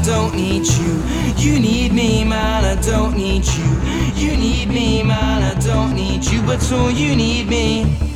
I don't need you. You need me, man, I don't need you. You need me, man, I don't need you, but all you need me.